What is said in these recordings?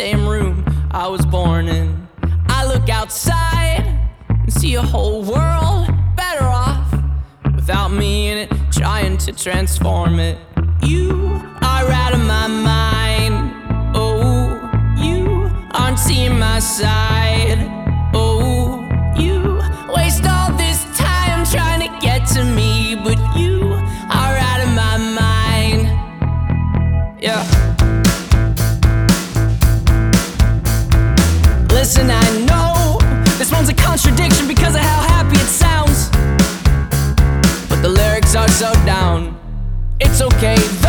same room I was born in. I look outside and see a whole world better off without me in it, trying to transform it. You are out of my mind. Oh, you aren't seeing my side. Oh, you waste all this time trying to get to me, but you are out of my mind. Yeah. Because of how happy it sounds. But the lyrics are so down. It's okay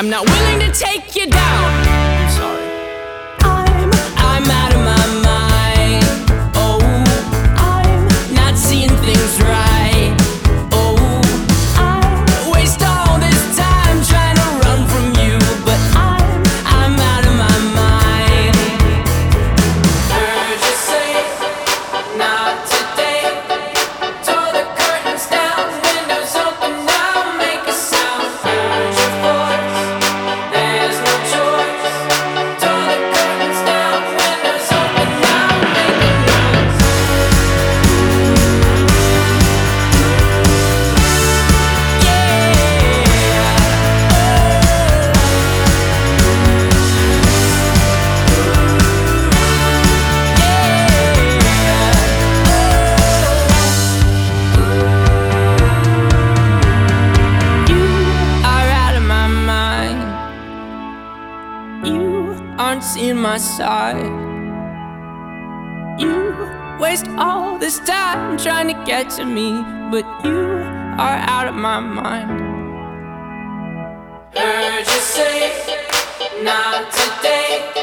I'm not willing to take you down. Aren't seeing my side. You waste all this time trying to get to me, but you are out of my mind. Heard you say, not today.